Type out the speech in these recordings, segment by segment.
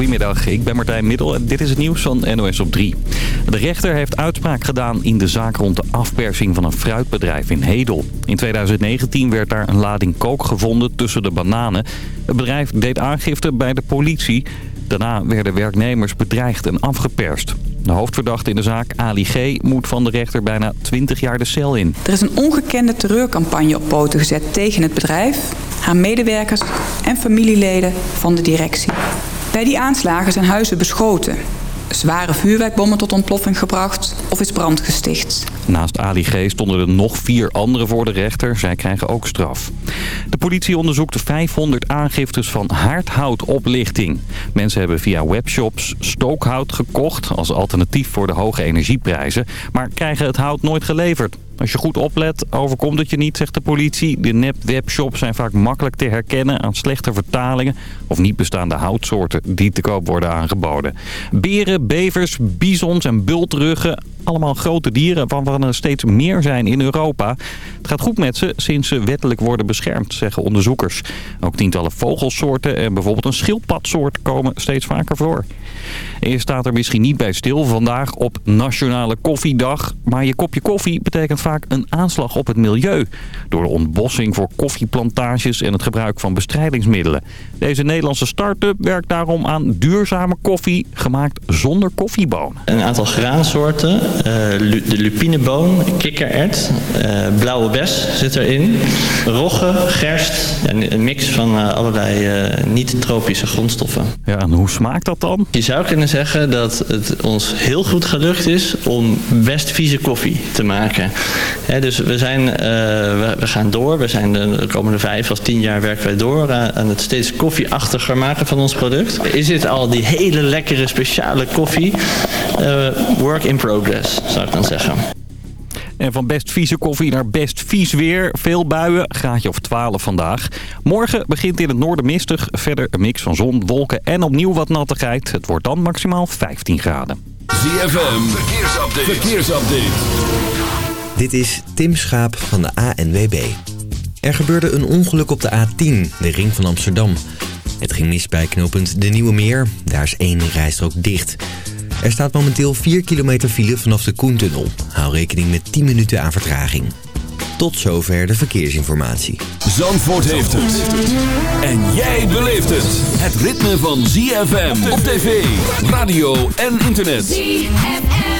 Goedemiddag, ik ben Martijn Middel en dit is het nieuws van NOS op 3. De rechter heeft uitspraak gedaan in de zaak rond de afpersing van een fruitbedrijf in Hedel. In 2019 werd daar een lading kook gevonden tussen de bananen. Het bedrijf deed aangifte bij de politie. Daarna werden werknemers bedreigd en afgeperst. De hoofdverdachte in de zaak, Ali G., moet van de rechter bijna 20 jaar de cel in. Er is een ongekende terreurcampagne op poten gezet tegen het bedrijf, haar medewerkers en familieleden van de directie. Bij die aanslagen zijn huizen beschoten. Zware vuurwerkbommen tot ontploffing gebracht of is brand gesticht. Naast Ali G. stonden er nog vier anderen voor de rechter. Zij krijgen ook straf. De politie onderzoekt 500 aangiftes van haardhoutoplichting. Mensen hebben via webshops stookhout gekocht als alternatief voor de hoge energieprijzen... maar krijgen het hout nooit geleverd. Als je goed oplet, overkomt het je niet, zegt de politie. De nep-webshops zijn vaak makkelijk te herkennen aan slechte vertalingen... of niet bestaande houtsoorten die te koop worden aangeboden. Beren, bevers, bizons en bultruggen, allemaal grote dieren waarvan er steeds meer zijn in Europa. Het gaat goed met ze sinds ze wettelijk worden beschermd, zeggen onderzoekers. Ook tientallen vogelsoorten en bijvoorbeeld een schildpadsoort komen steeds vaker voor. Je staat er misschien niet bij stil vandaag op Nationale Koffiedag. Maar je kopje koffie betekent vaak een aanslag op het milieu. Door de ontbossing voor koffieplantages en het gebruik van bestrijdingsmiddelen. Deze Nederlandse start-up werkt daarom aan duurzame koffie gemaakt zonder koffiebonen. Een aantal graansoorten, uh, de lupineboon, kikkerert, uh, blauwe bes zit erin, rogge, gerst, een mix van uh, allerlei niet-tropische grondstoffen. Ja, en hoe smaakt dat dan? Je zou kunnen zeggen dat het ons heel goed gelukt is om best vieze koffie te maken. He, dus we, zijn, we, we, gaan door, we zijn de, de komende vijf of tien jaar werken wij door aan het steeds koffieachtiger maken van ons product. Is dit al die hele lekkere speciale koffie? work in progress, zou ik dan zeggen. En van best vieze koffie naar best vies weer. Veel buien, graadje of 12 vandaag. Morgen begint in het noorden mistig. Verder een mix van zon, wolken en opnieuw wat nattigheid. Het wordt dan maximaal 15 graden. ZFM, verkeersupdate. verkeersupdate. Dit is Tim Schaap van de ANWB. Er gebeurde een ongeluk op de A10, de ring van Amsterdam. Het ging mis bij knooppunt De Nieuwe Meer. Daar is één rijstrook dicht. Er staat momenteel 4 kilometer file vanaf de Koentunnel. Hou rekening met 10 minuten aan vertraging. Tot zover de verkeersinformatie. Zandvoort heeft het. En jij beleeft het. Het ritme van ZFM op tv, radio en internet. ZFM.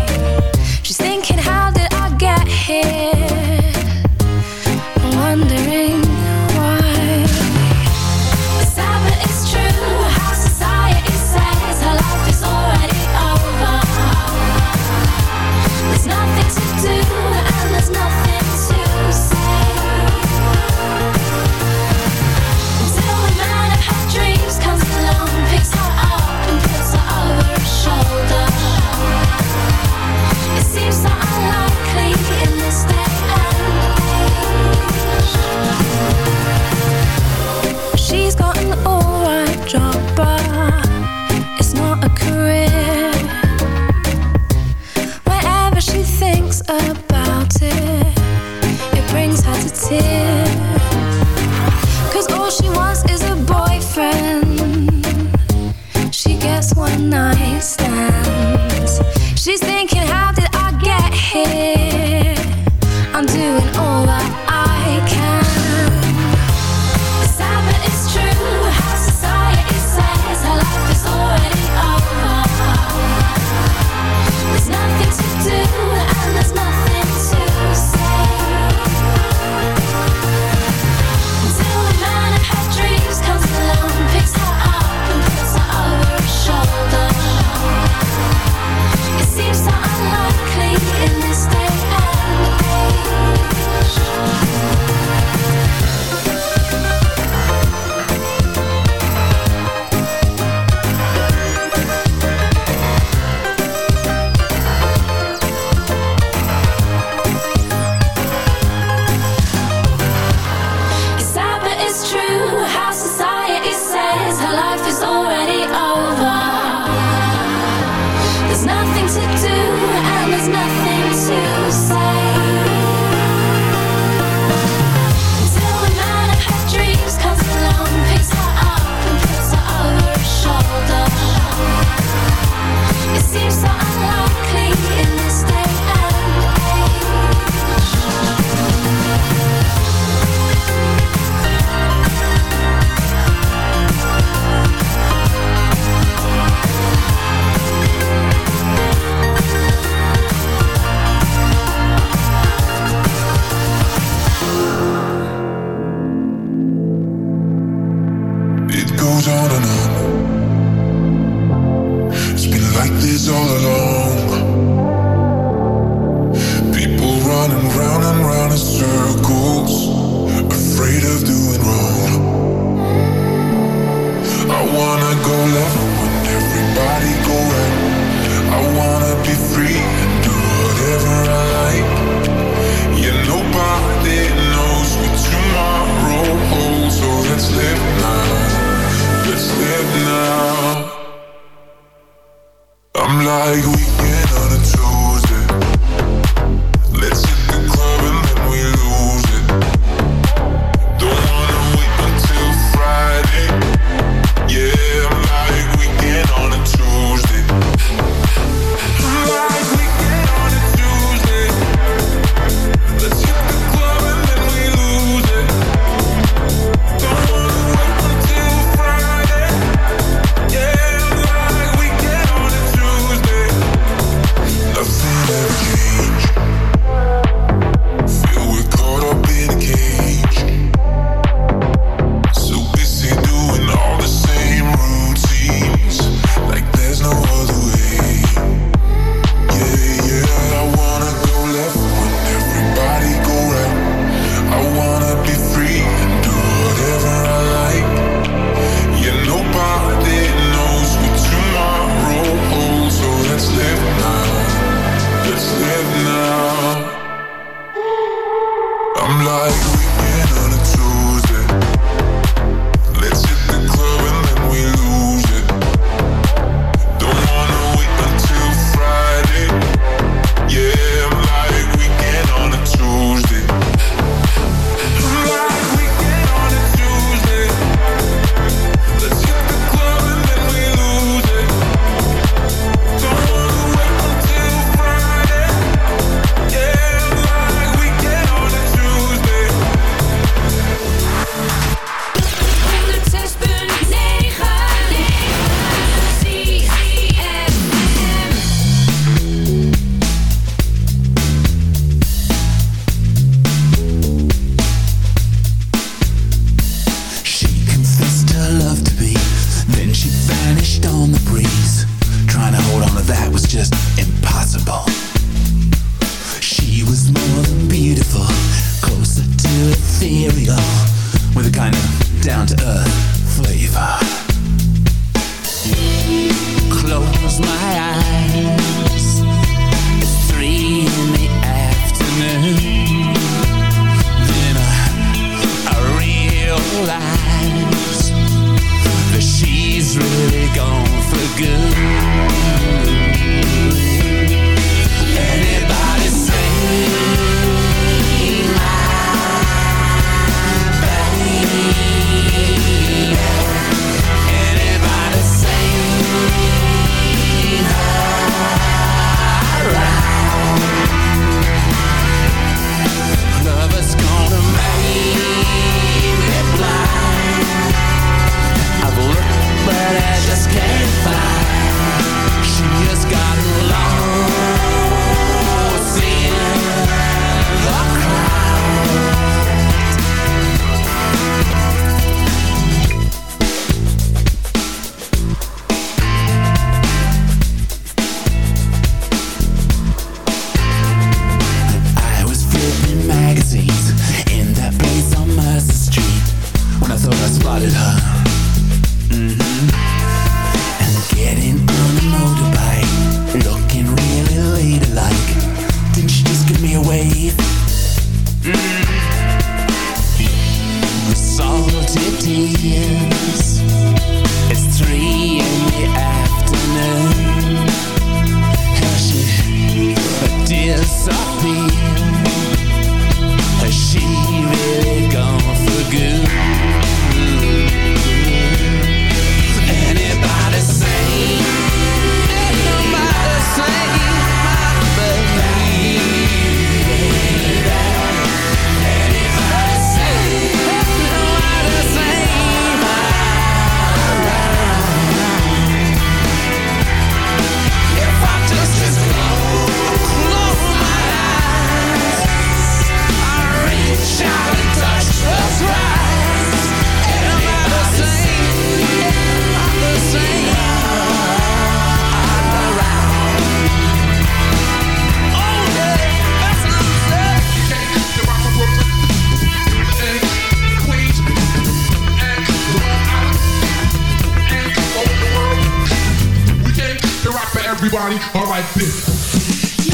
Everybody, alright, this.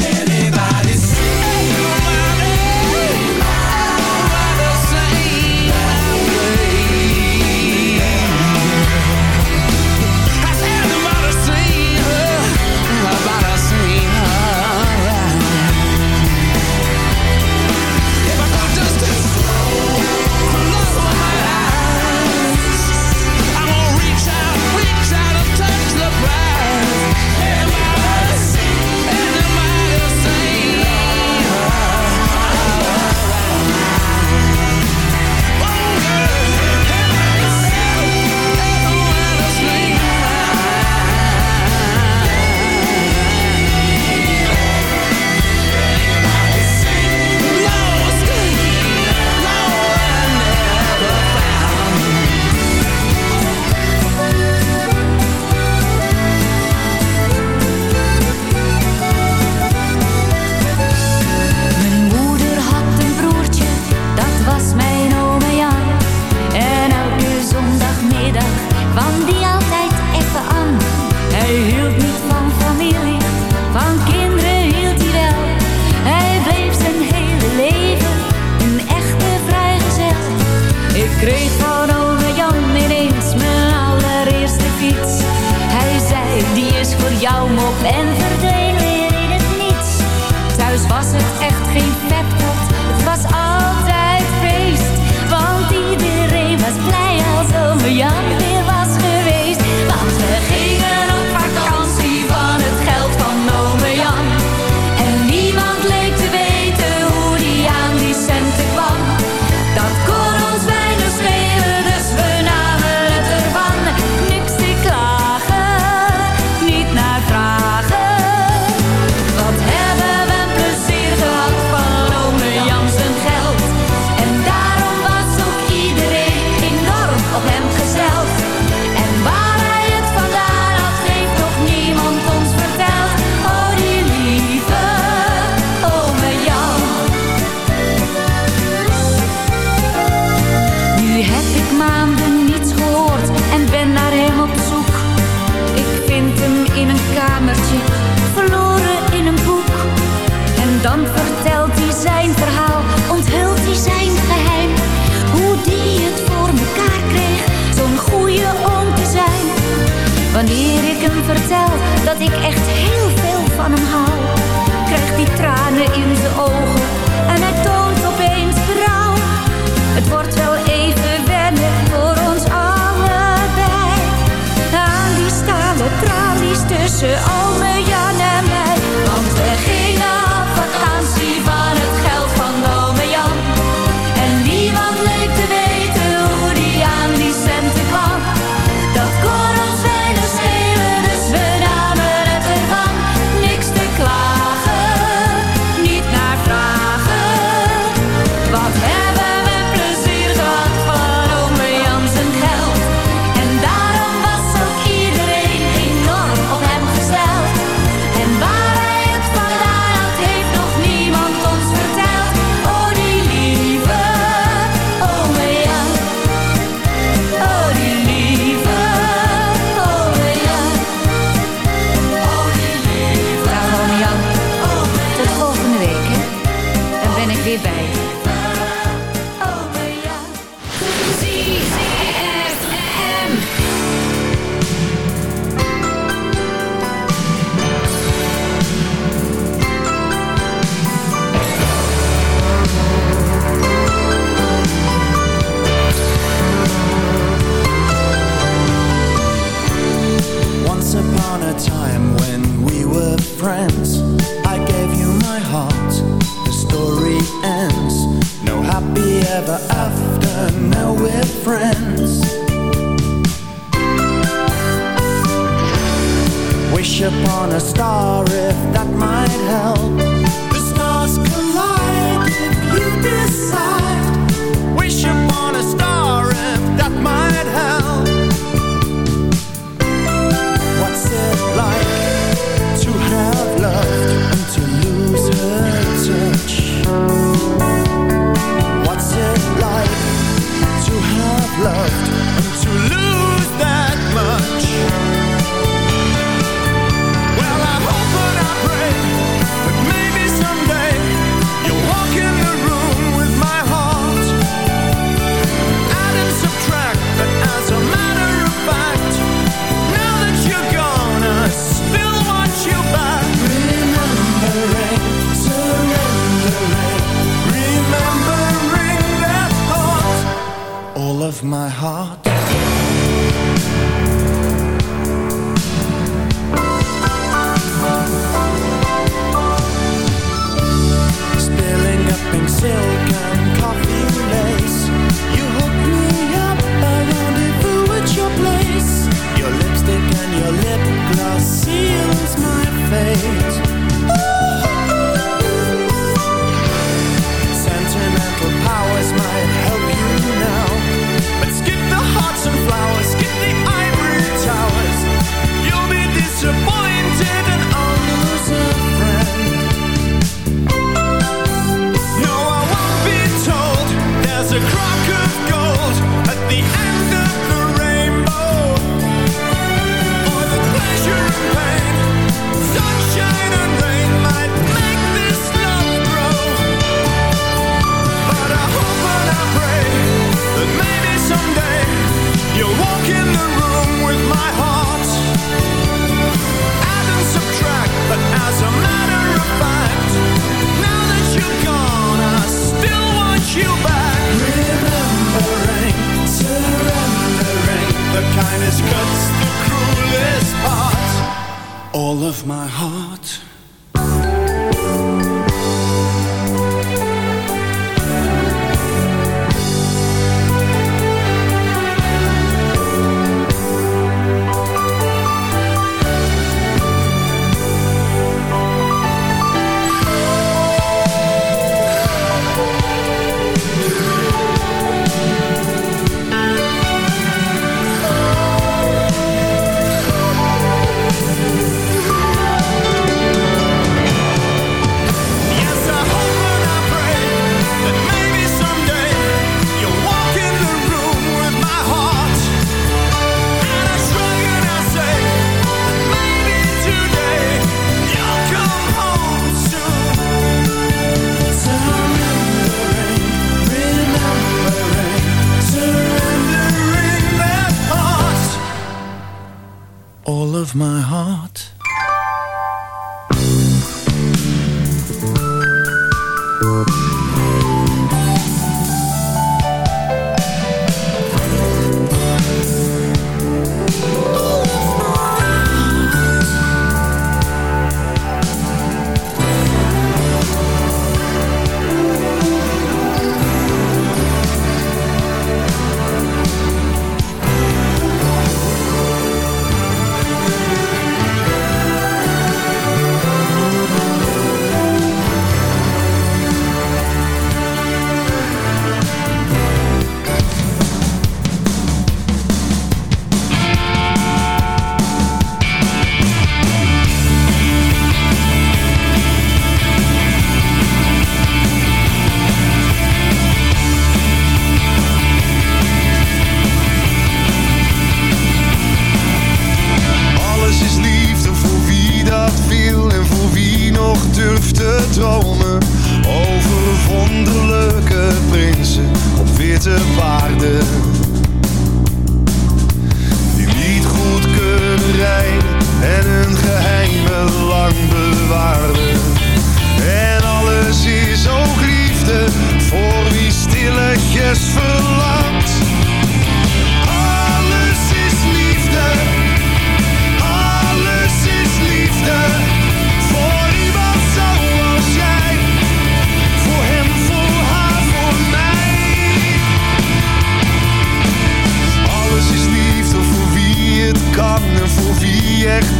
Mijn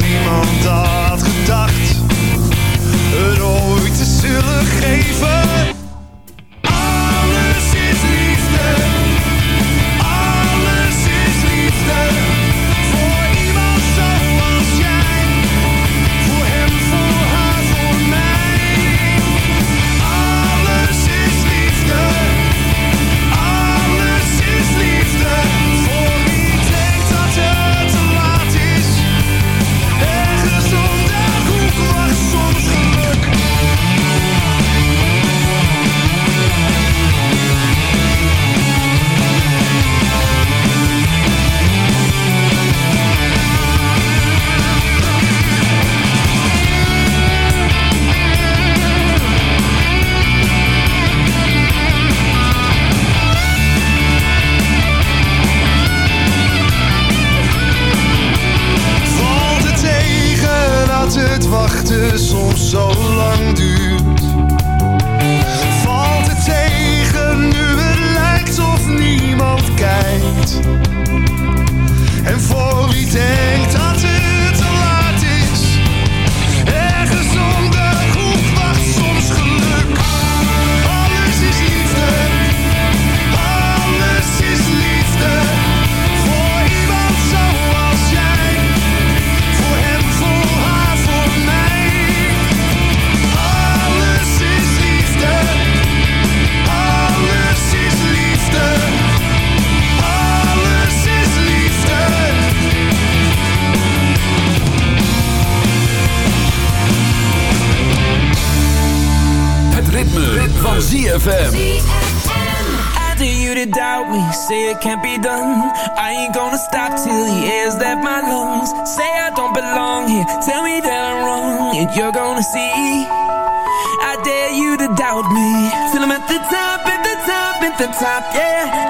niemand had gedacht het ooit te zullen geven.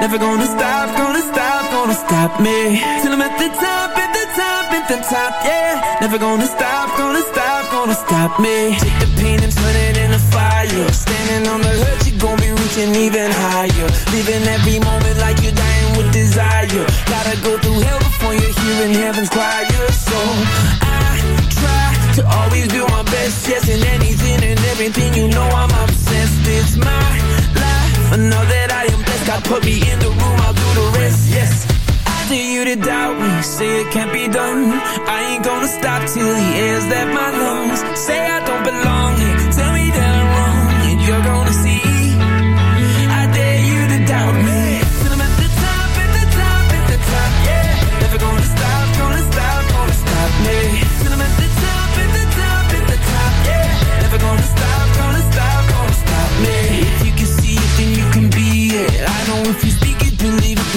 Never gonna stop, gonna stop, gonna stop me. Till I'm at the top, at the top, at the top, yeah. Never gonna stop, gonna stop, gonna stop me. Put me in the room, I'll do the rest, yes. After you to doubt me, say it can't be done. I ain't gonna stop till he air's that my lungs. Say I don't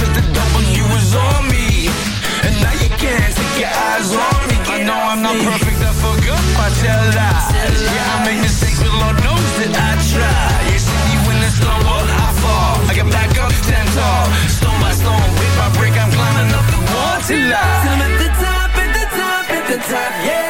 Cause the W is on me. And now you can't take your eyes on me. I know I'm not perfect, I forgot I tell lies. Yeah, I make mistakes, but Lord knows that I try. You see me when it's lower, I fall I get back up, stand tall. Stone by stone, brick by brick I'm climbing up the wall till I I'm at the top, at the top, at the top, yeah.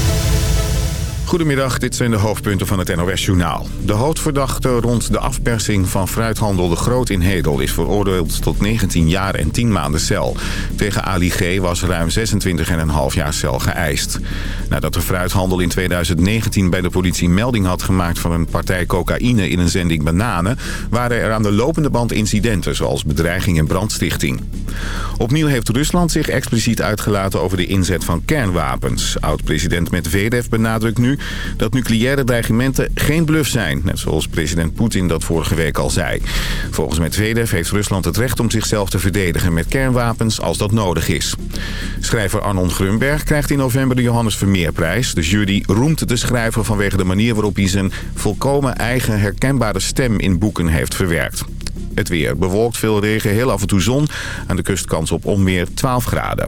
Goedemiddag, dit zijn de hoofdpunten van het NOS-journaal. De hoofdverdachte rond de afpersing van fruithandel De Groot in Hedel... is veroordeeld tot 19 jaar en 10 maanden cel. Tegen Ali G. was ruim 26,5 jaar cel geëist. Nadat de fruithandel in 2019 bij de politie melding had gemaakt... van een partij cocaïne in een zending bananen... waren er aan de lopende band incidenten... zoals bedreiging en brandstichting. Opnieuw heeft Rusland zich expliciet uitgelaten over de inzet van kernwapens. Oud-president Medvedev benadrukt nu dat nucleaire dreigementen geen bluff zijn. Net zoals president Poetin dat vorige week al zei. Volgens Medvedev heeft Rusland het recht om zichzelf te verdedigen met kernwapens als dat nodig is. Schrijver Arnon Grunberg krijgt in november de Johannes Vermeerprijs. De jury roemt de schrijver vanwege de manier waarop hij zijn volkomen eigen herkenbare stem in boeken heeft verwerkt. Het weer bewolkt, veel regen, heel af en toe zon. Aan de kust kans op onweer 12 graden.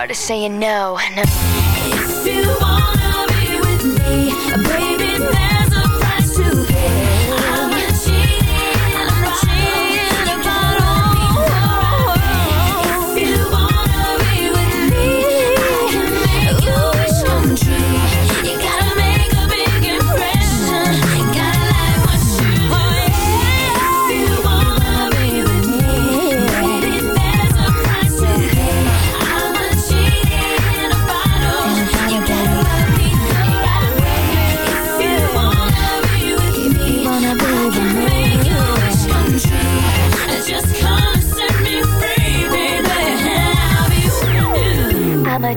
tired of saying no. no.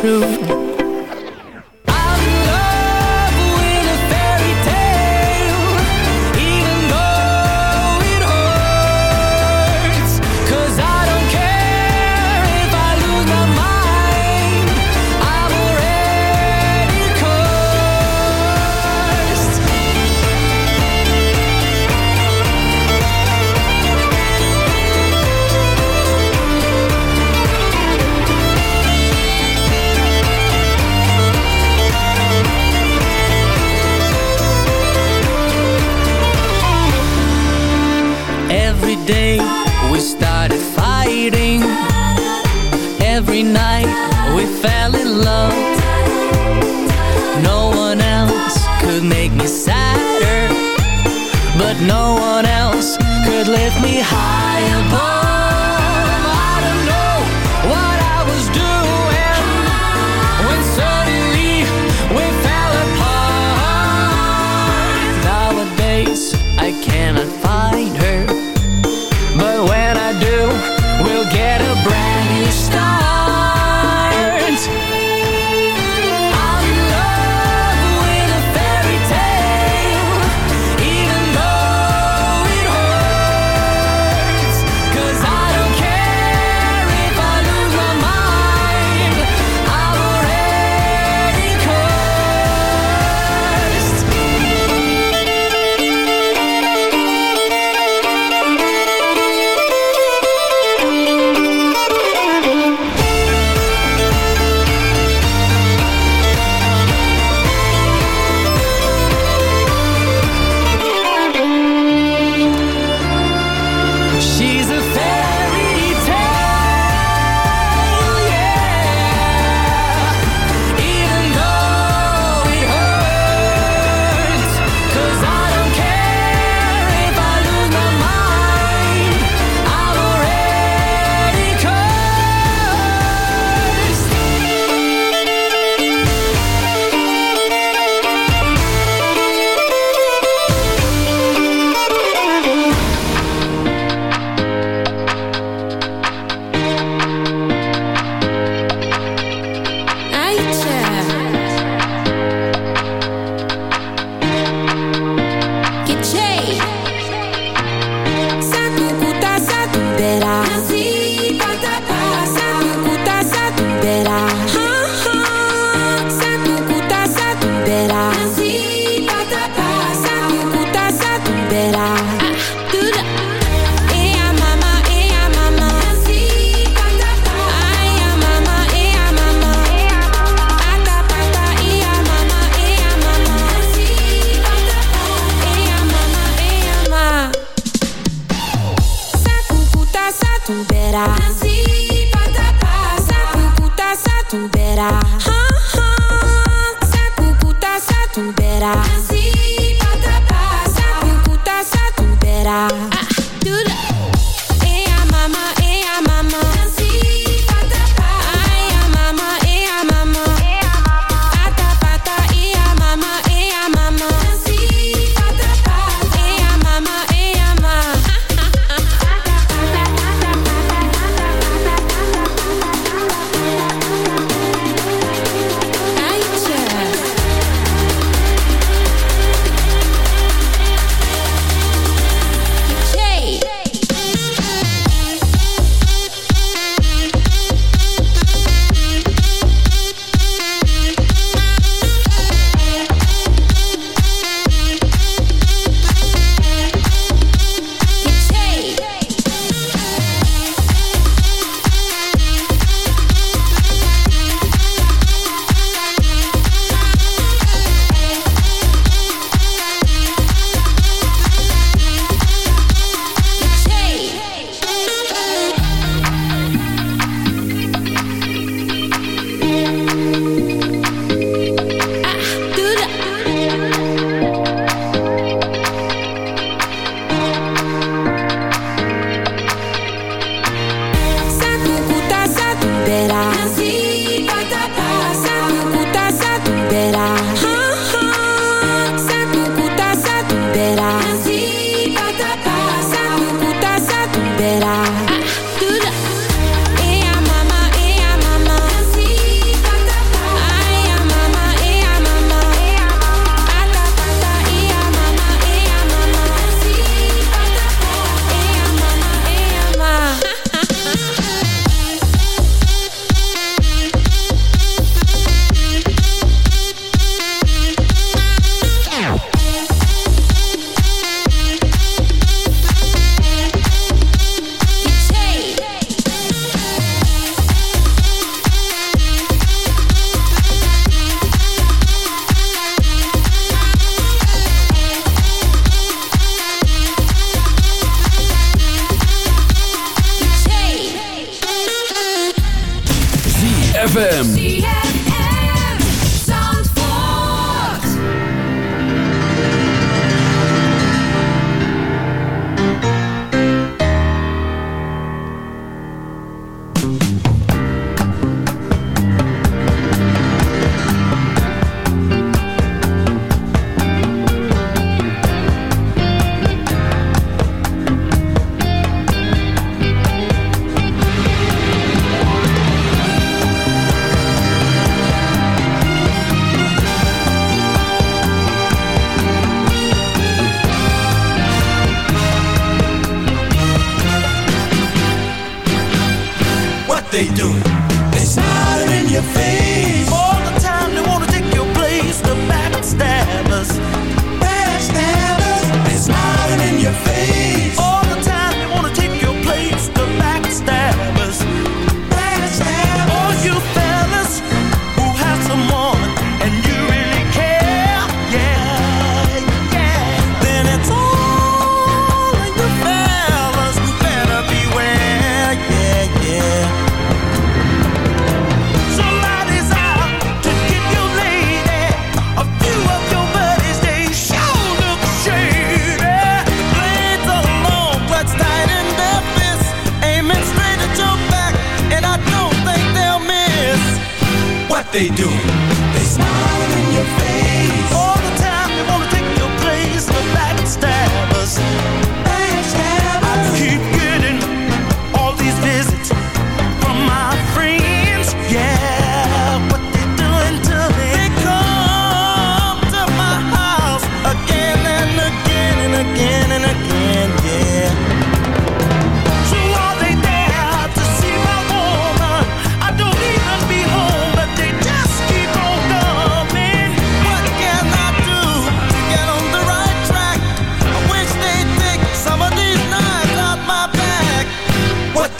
true.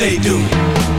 They do?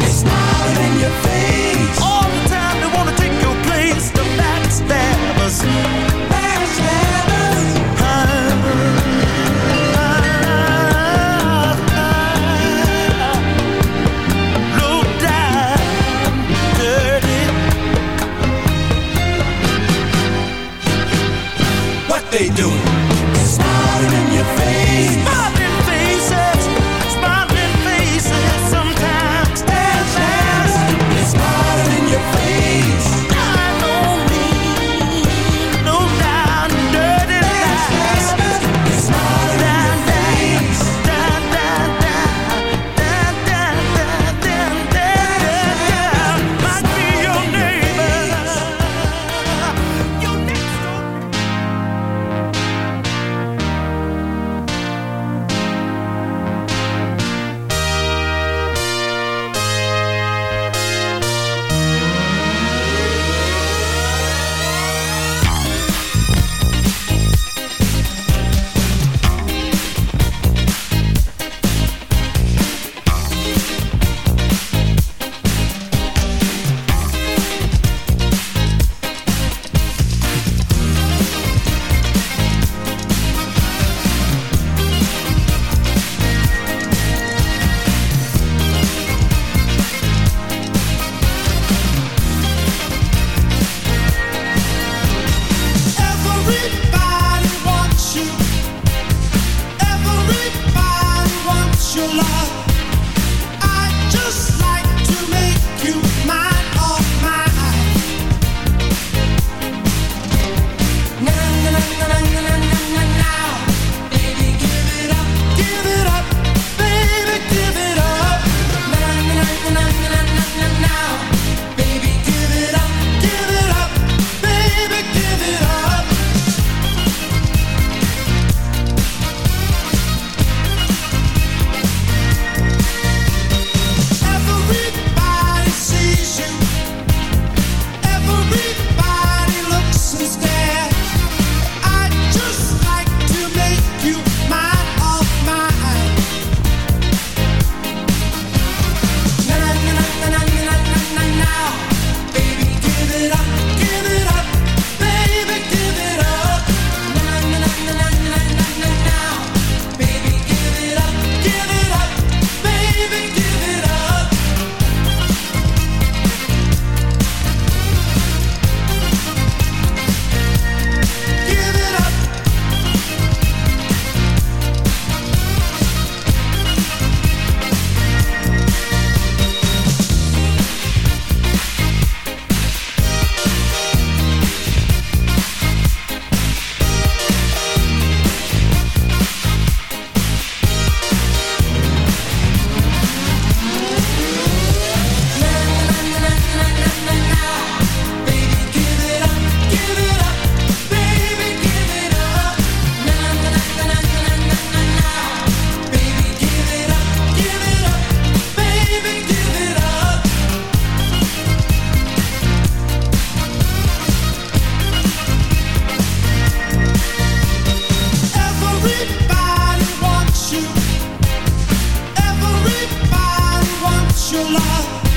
your life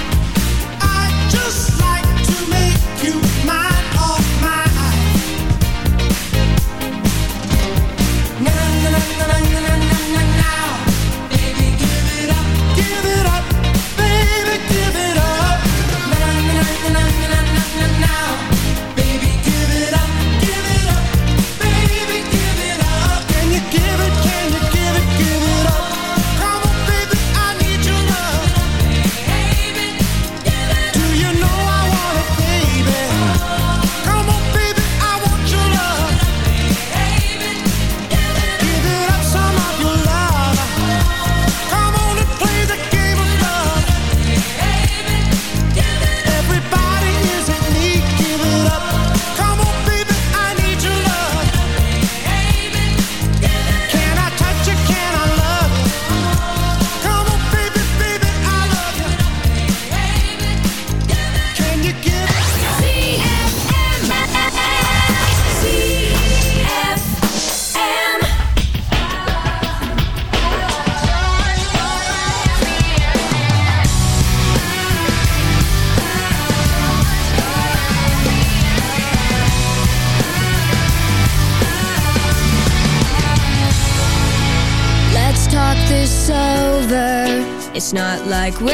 like we